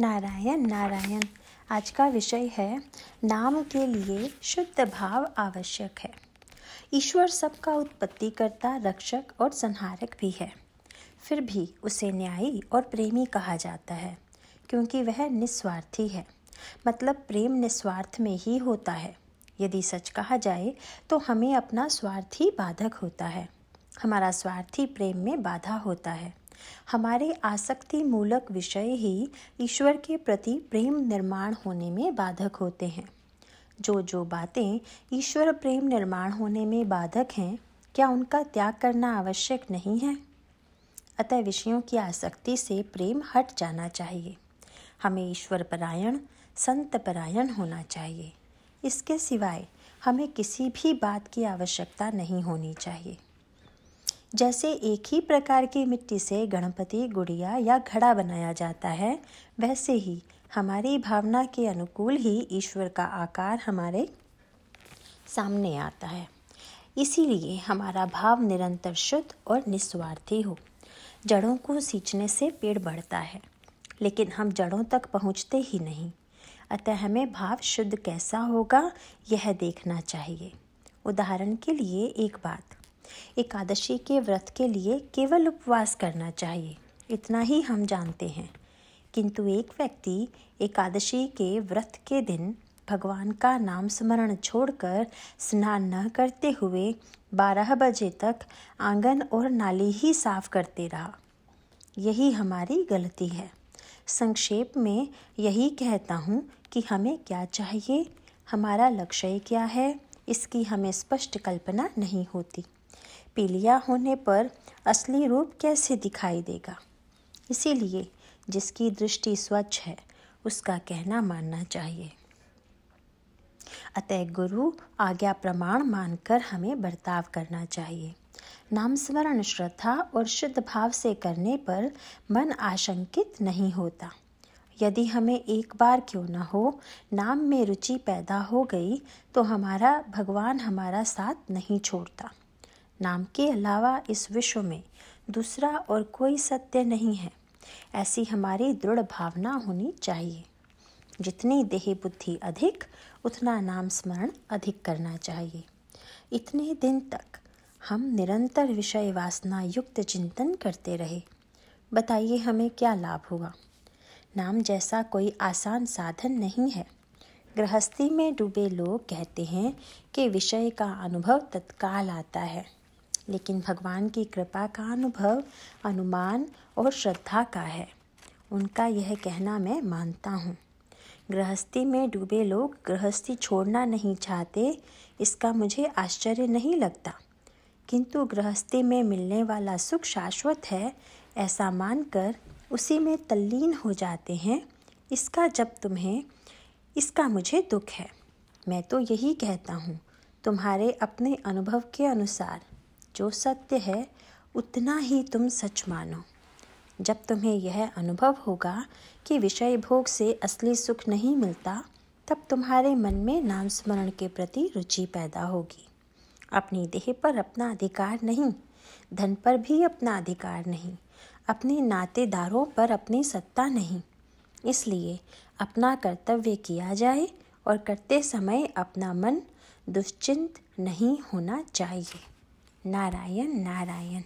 नारायण नारायण। आज का विषय है, नाम के लिए शुद्ध भाव आवश्यक है। ईश्वर सबका उत्पत्ति करता, रक्षक और संहारक भी है। फिर भी उसे न्यायी और प्रेमी कहा जाता है, क्योंकि वह निस्वार्थी है। मतलब प्रेम निस्वार्थ में ही होता है। यदि सच कहा जाए तो हमें अपना स्वार्थ ही बाधक होता है। हमारा स्वार्थी प्रेम में बाधा होता है। हमारे आसक्ति मूलक विषय ही ईश्वर के प्रति प्रेम निर्माण होने में बाधक होते हैं। जो जो बातें ईश्वर प्रेम निर्माण होने में बाधक हैं, क्या उनका त्याग करना आवश्यक नहीं है? अतः विषयों की आसक्ति से प्रेम हट जाना चाहिए। हमें ईश्वर परायण, संत परायण होना चाहिए। इसके सिवाय हमें किसी भी बात की आवश्यकता नहीं होनी चाहिए। जैसे एक ही प्रकार की मिट्टी से गणपति, गुड़िया या घड़ा बनाया जाता है, वैसे ही हमारी भावना के अनुकूल ही ईश्वर का आकार हमारे सामने आता है। इसीलिए हमारा भाव निरंतर शुद्ध और निस्वार्थी हो। जड़ों को सींचने से पेड़ बढ़ता है, लेकिन हम जड़ों तक पहुँचते ही नहीं। अतः हमें भाव शुद्ध कैसा होगा, यह देखना चाहिए। उदाहरण के लिए एक बात एकादशी के व्रत के लिए केवल उपवास करना चाहिए। इतना ही हम जानते हैं। किंतु एक व्यक्ति एकादशी के व्रत के दिन भगवान का नाम स्मरण छोड़कर स्नान न करते हुए बारह बजे तक आँगन और नाली ही साफ़ करते रहा। यही हमारी गलती है। संक्षेप में यही कहता हूँ कि हमें क्या चाहिए, हमारा लक्ष्य क्या है, इसकी हमें स्पष्ट कल्पना नहीं होती। पीलिया होने पर असली रूप कैसे दिखाई देगा? इसीलिए जिसकी दृष्टि स्वच्छ है, उसका कहना मानना चाहिए। अतः गुरु आज्ञा प्रमाण मानकर हमें बर्ताव करना चाहिए। नाम स्मरण श्रद्धा और शुद्ध भाव से करने पर मन आशंकित नहीं होता। यदि हमें एक बार क्यों ना हो, नाम में रुचि पैदा हो गई तो हमारा, भगवान हमारा साथ नहीं छोड़ता। नाम के अलावा इस विश्व में दूसरा और कोई सत्य नहीं है। ऐसी हमारी दृढ़ भावना होनी चाहिए। जितनी देह बुद्धि अधिक, उतना नाम स्मरण अधिक करना चाहिए। इतने दिन तक हम निरंतर विषय वासना युक्त चिंतन करते रहे। बताइए हमें क्या लाभ हुआ? नाम जैसा कोई आसान साधन नहीं है। गृहस्थी में डूबे लोग कहते हैं कि विषय का अनुभव तत्काल आता है। लेकिन भगवान की कृपा का अनुभव, अनुमान और श्रद्धा का है। उनका यह कहना मैं मानता हूँ। गृहस्थी में डूबे लोग गृहस्थी छोड़ना नहीं चाहते, इसका मुझे आश्चर्य नहीं लगता। किंतु गृहस्थी में मिलने वाला सुख शाश्वत है, ऐसा मानकर उसी में तल्लीन हो जाते हैं। इसका जब तुम्हें, इसका मुझे दुख है। मैं तो यही कहता हूँ, तुम्हारे अपने अनुभव के अनुसार। जो सत्य है, उतना ही तुम सच मानो। जब तुम्हें यह अनुभव होगा कि विषय भोग से असली सुख नहीं मिलता, तब तुम्हारे मन में नाम स्मरण के प्रति रुचि पैदा होगी। अपनी देह पर अपना अधिकार नहीं, धन पर भी अपना अधिकार नहीं, अपने नातेदारों पर अपनी सत्ता नहीं। इसलिए अपना कर्तव्य किया जाए और करते समय अपना मन दुश्चिंत नहीं होना चाहिए। नारायण नारायण